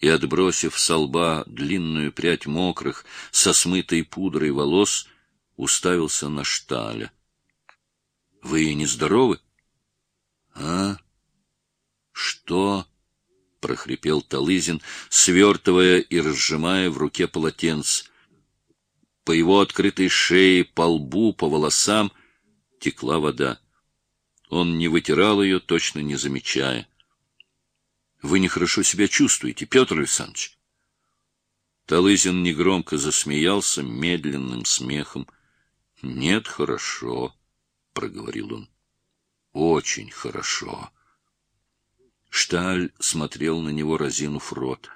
и, отбросив со лба длинную прядь мокрых, со смытой пудрой волос, уставился на Шталя. — Вы нездоровы? — А? — Что? — прохрипел Талызин, свертывая и разжимая в руке полотенце. По его открытой шее, по лбу, по волосам текла вода. Он не вытирал ее, точно не замечая. — Вы нехорошо себя чувствуете, Петр Александрович? Талызин негромко засмеялся медленным смехом. — Нет, хорошо, — проговорил он. — Очень хорошо. Шталь смотрел на него, разинув рот.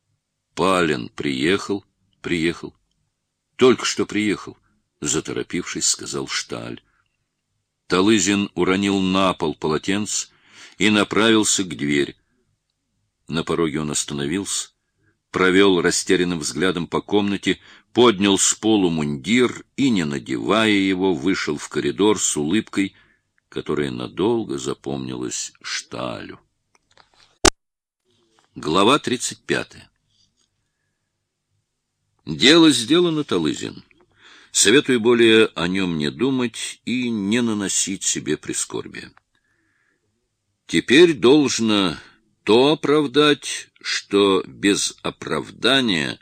— Палин приехал? — Приехал. — Только что приехал, — заторопившись, сказал Шталь. Талызин уронил на пол полотенце и направился к двери. На пороге он остановился, провел растерянным взглядом по комнате, поднял с полу мундир и, не надевая его, вышел в коридор с улыбкой, которая надолго запомнилась Шталю. Глава 35 Дело сделано, Талызин. Советую более о нем не думать и не наносить себе прискорбия. Теперь должно то оправдать, что без оправдания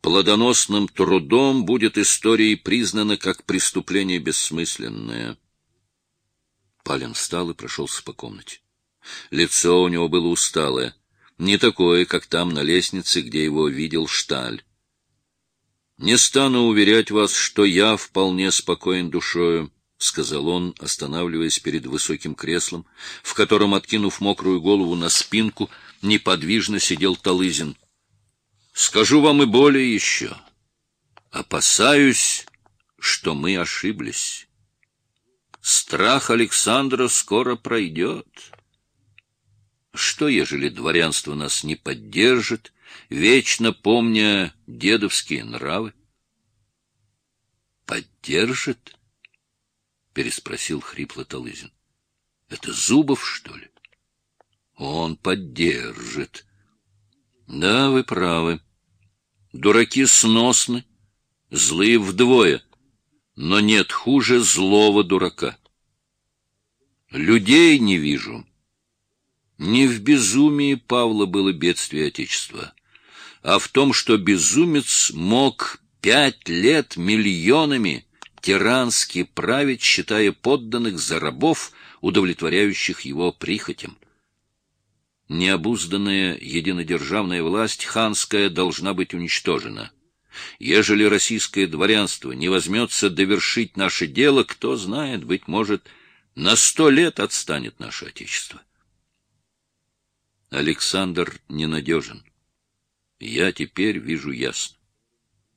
плодоносным трудом будет историей признана как преступление бессмысленное. Палин встал и прошелся по комнате. Лицо у него было усталое, не такое, как там на лестнице, где его видел Шталь. Не стану уверять вас, что я вполне спокоен душою, — сказал он, останавливаясь перед высоким креслом, в котором, откинув мокрую голову на спинку, неподвижно сидел Талызин. — Скажу вам и более еще. Опасаюсь, что мы ошиблись. Страх Александра скоро пройдет. Что, ежели дворянство нас не поддержит, вечно помня дедовские нравы? — Поддержит? — переспросил хрипло Талызин. — Это Зубов, что ли? — Он поддержит. — Да, вы правы. Дураки сносны, злые вдвое, но нет хуже злого дурака. Людей не вижу. Не в безумии Павла было бедствие Отечества, а в том, что безумец мог пять лет миллионами тирански править, считая подданных за рабов, удовлетворяющих его прихотям. Необузданная единодержавная власть ханская должна быть уничтожена. Ежели российское дворянство не возьмется довершить наше дело, кто знает, быть может, на сто лет отстанет наше Отечество. Александр ненадежен. Я теперь вижу ясно.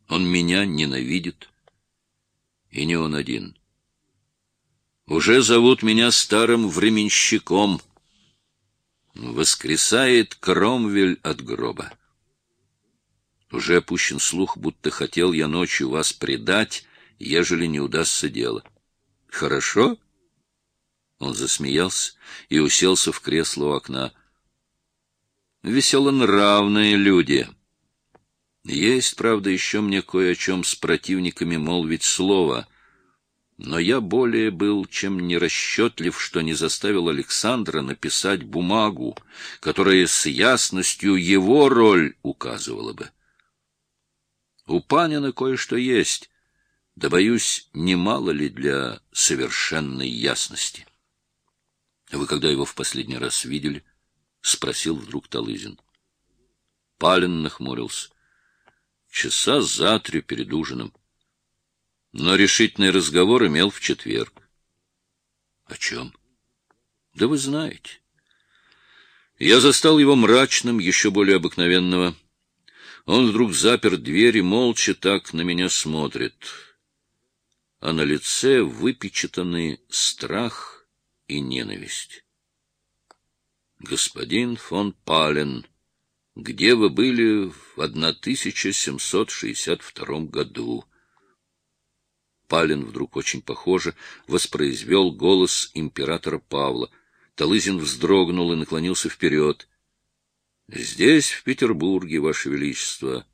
Он меня ненавидит, и не он один. Уже зовут меня старым временщиком. Воскресает Кромвель от гроба. Уже опущен слух, будто хотел я ночью вас предать, ежели не удастся дело. Хорошо? Он засмеялся и уселся в кресло у окна. Веселонравные люди. Есть, правда, еще мне кое о чем с противниками молвить слово, но я более был чем нерасчетлив, что не заставил Александра написать бумагу, которая с ясностью его роль указывала бы. У Панина кое-что есть, да, боюсь, немало ли для совершенной ясности. — Вы когда его в последний раз видели? — спросил вдруг Талызин. Палин нахмурился часа за три перед ужином. Но решительный разговор имел в четверг. — О чем? — Да вы знаете. Я застал его мрачным, еще более обыкновенного. Он вдруг запер дверь и молча так на меня смотрит. А на лице выпечатаны страх и ненависть. Господин фон Пален где вы были в 1762 году. Палин вдруг очень похоже воспроизвел голос императора Павла. Талызин вздрогнул и наклонился вперед. Здесь, в Петербурге, Ваше Величество,